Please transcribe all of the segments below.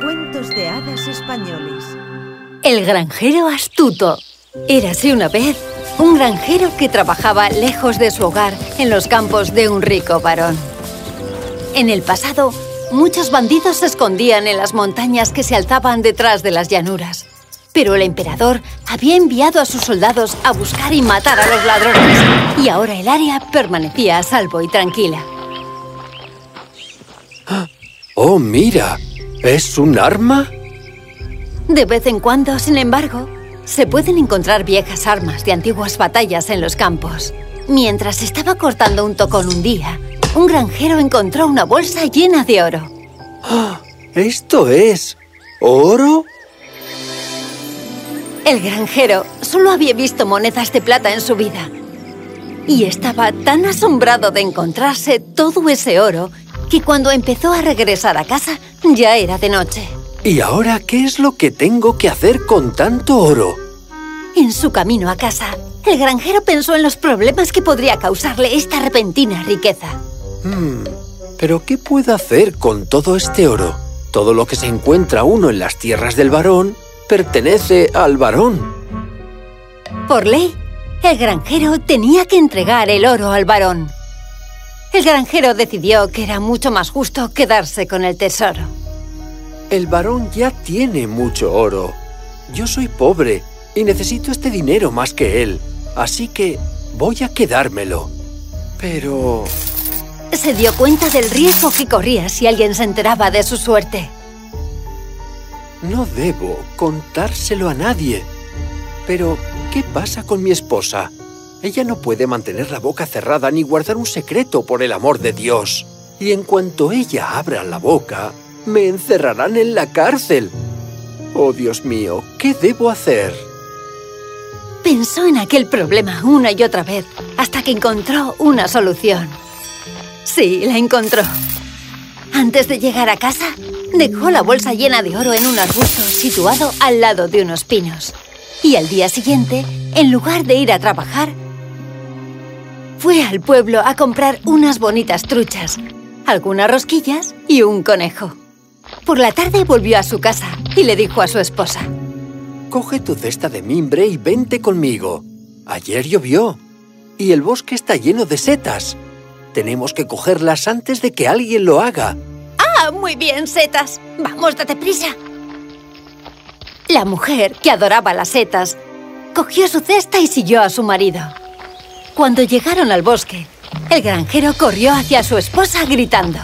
Cuentos de hadas españoles. El granjero astuto. Érase una vez un granjero que trabajaba lejos de su hogar en los campos de un rico varón. En el pasado, muchos bandidos se escondían en las montañas que se alzaban detrás de las llanuras. Pero el emperador había enviado a sus soldados a buscar y matar a los ladrones, y ahora el área permanecía a salvo y tranquila. ¡Oh, mira! ¿Es un arma? De vez en cuando, sin embargo, se pueden encontrar viejas armas de antiguas batallas en los campos. Mientras estaba cortando un tocón un día, un granjero encontró una bolsa llena de oro. ¡Ah! ¿Esto es oro? El granjero solo había visto monedas de plata en su vida. Y estaba tan asombrado de encontrarse todo ese oro que cuando empezó a regresar a casa ya era de noche. ¿Y ahora qué es lo que tengo que hacer con tanto oro? En su camino a casa, el granjero pensó en los problemas que podría causarle esta repentina riqueza. Hmm, ¿Pero qué puedo hacer con todo este oro? Todo lo que se encuentra uno en las tierras del varón pertenece al varón. Por ley, el granjero tenía que entregar el oro al varón. El granjero decidió que era mucho más justo quedarse con el tesoro. El varón ya tiene mucho oro. Yo soy pobre y necesito este dinero más que él, así que voy a quedármelo. Pero... Se dio cuenta del riesgo que corría si alguien se enteraba de su suerte. No debo contárselo a nadie. Pero, ¿qué pasa con mi esposa? Ella no puede mantener la boca cerrada ni guardar un secreto por el amor de Dios. Y en cuanto ella abra la boca, me encerrarán en la cárcel. Oh, Dios mío, ¿qué debo hacer? Pensó en aquel problema una y otra vez, hasta que encontró una solución. Sí, la encontró. Antes de llegar a casa, dejó la bolsa llena de oro en un arbusto situado al lado de unos pinos. Y al día siguiente, en lugar de ir a trabajar, fue al pueblo a comprar unas bonitas truchas, algunas rosquillas y un conejo. Por la tarde volvió a su casa y le dijo a su esposa. Coge tu cesta de mimbre y vente conmigo. Ayer llovió y el bosque está lleno de setas. Tenemos que cogerlas antes de que alguien lo haga. ¡Ah, muy bien, setas! ¡Vamos, date prisa! La mujer, que adoraba las setas, cogió su cesta y siguió a su marido. Cuando llegaron al bosque, el granjero corrió hacia su esposa gritando.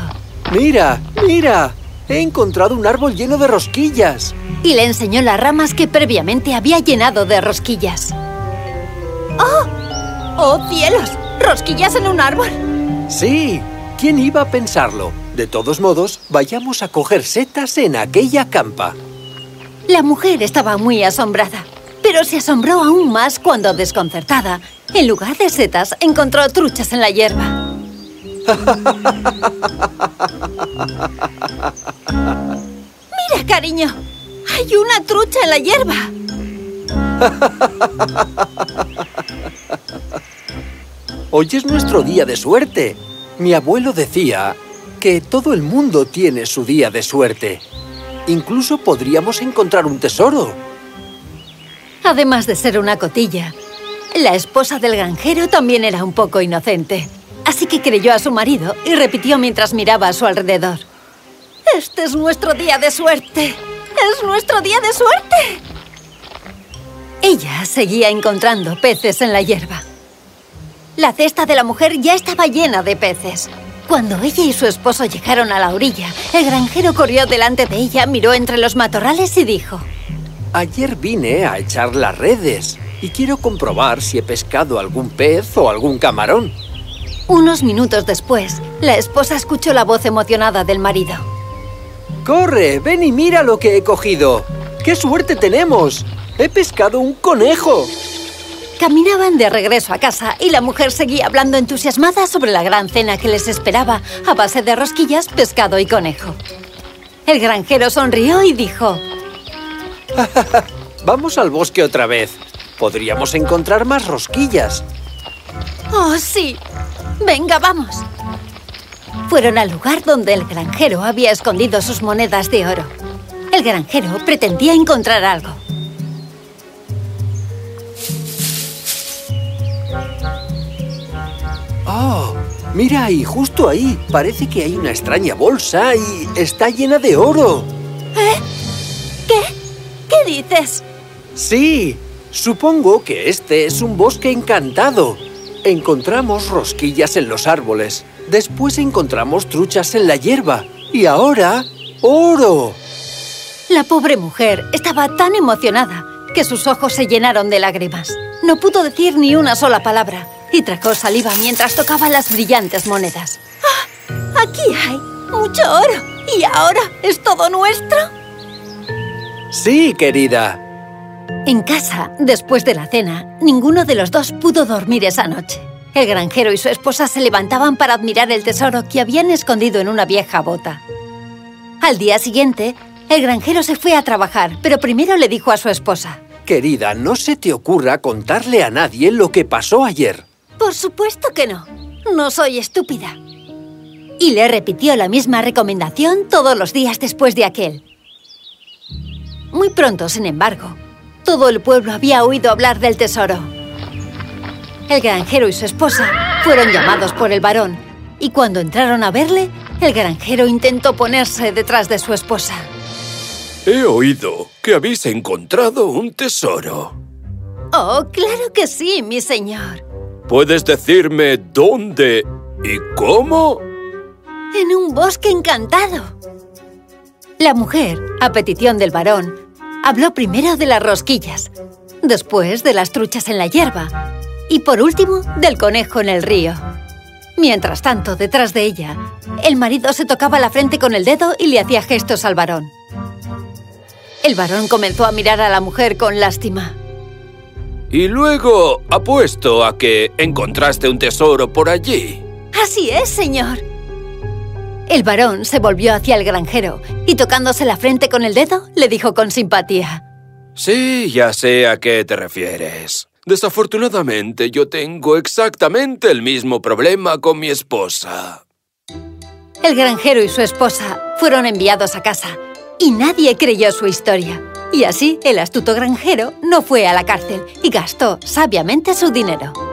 ¡Mira, mira! He encontrado un árbol lleno de rosquillas. Y le enseñó las ramas que previamente había llenado de rosquillas. ¡Oh! ¡Oh, cielos! ¿Rosquillas en un árbol? Sí, ¿quién iba a pensarlo? De todos modos, vayamos a coger setas en aquella campa. La mujer estaba muy asombrada, pero se asombró aún más cuando, desconcertada, en lugar de setas, encontró truchas en la hierba. ¡Mira, cariño! ¡Hay una trucha en la hierba! Hoy es nuestro día de suerte. Mi abuelo decía que todo el mundo tiene su día de suerte. Incluso podríamos encontrar un tesoro. Además de ser una cotilla, la esposa del granjero también era un poco inocente. Así que creyó a su marido y repitió mientras miraba a su alrededor. ¡Este es nuestro día de suerte! ¡Es nuestro día de suerte! Ella seguía encontrando peces en la hierba. La cesta de la mujer ya estaba llena de peces. Cuando ella y su esposo llegaron a la orilla, el granjero corrió delante de ella, miró entre los matorrales y dijo... Ayer vine a echar las redes y quiero comprobar si he pescado algún pez o algún camarón. Unos minutos después, la esposa escuchó la voz emocionada del marido. ¡Corre! ¡Ven y mira lo que he cogido! ¡Qué suerte tenemos! ¡He pescado un conejo! Caminaban de regreso a casa y la mujer seguía hablando entusiasmada sobre la gran cena que les esperaba a base de rosquillas, pescado y conejo. El granjero sonrió y dijo... Vamos al bosque otra vez. Podríamos encontrar más rosquillas. ¡Oh, sí! Venga, vamos. fueron al lugar donde el granjero había escondido sus monedas de oro. El granjero pretendía encontrar algo. ¡Oh! Mira ahí, justo ahí. Parece que hay una extraña bolsa y está llena de oro. Sí, supongo que este es un bosque encantado. Encontramos rosquillas en los árboles. Después encontramos truchas en la hierba. Y ahora, oro. La pobre mujer estaba tan emocionada que sus ojos se llenaron de lágrimas. No pudo decir ni una sola palabra y tragó saliva mientras tocaba las brillantes monedas. ¡Ah! ¡Aquí hay mucho oro! ¿Y ahora es todo nuestro? Sí, querida. En casa, después de la cena, ninguno de los dos pudo dormir esa noche. El granjero y su esposa se levantaban para admirar el tesoro que habían escondido en una vieja bota. Al día siguiente, el granjero se fue a trabajar, pero primero le dijo a su esposa. Querida, no se te ocurra contarle a nadie lo que pasó ayer. Por supuesto que no. No soy estúpida. Y le repitió la misma recomendación todos los días después de aquel. Muy pronto, sin embargo, todo el pueblo había oído hablar del tesoro. El granjero y su esposa fueron llamados por el varón, y cuando entraron a verle, el granjero intentó ponerse detrás de su esposa. He oído que habéis encontrado un tesoro. Oh, claro que sí, mi señor. ¿Puedes decirme dónde y cómo? En un bosque encantado. La mujer, a petición del varón, habló primero de las rosquillas, después de las truchas en la hierba y por último del conejo en el río. Mientras tanto, detrás de ella, el marido se tocaba la frente con el dedo y le hacía gestos al varón. El varón comenzó a mirar a la mujer con lástima. Y luego apuesto a que encontraste un tesoro por allí. Así es, señor. El varón se volvió hacia el granjero y tocándose la frente con el dedo, le dijo con simpatía. Sí, ya sé a qué te refieres. Desafortunadamente, yo tengo exactamente el mismo problema con mi esposa. El granjero y su esposa fueron enviados a casa y nadie creyó su historia. Y así, el astuto granjero no fue a la cárcel y gastó sabiamente su dinero.